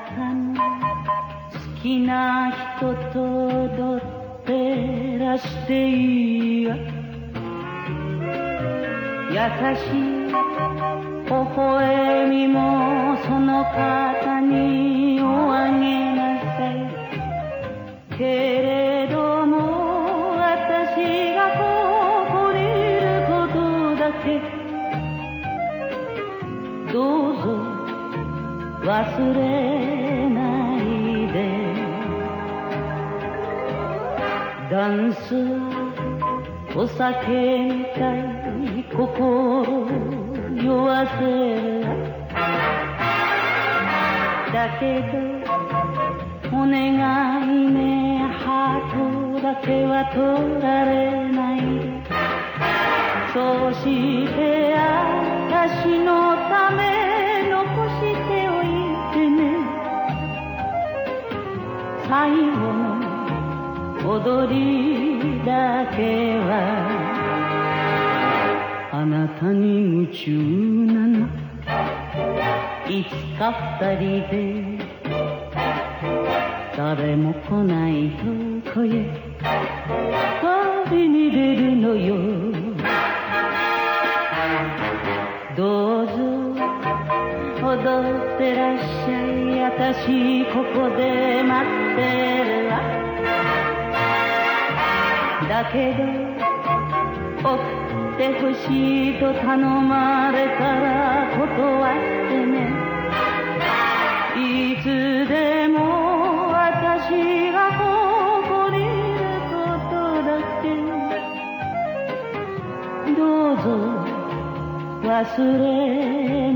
たの好きな人と踊ってらしていいよ優しい微笑みもその方におあげ。忘れないでダンスお酒みたい心酔わせる。だけどお願いねハートだけは取られない。そうして私の最後の踊りだけはあなたに夢中なの。いつか二人で誰も来ないとこへ旅に出るのよ。どうぞ踊ってらっしゃい。私ここで待ってだけど送ってほしいと頼まれたら断ってね。いつでも私がここにいることだけ。どうぞ忘れ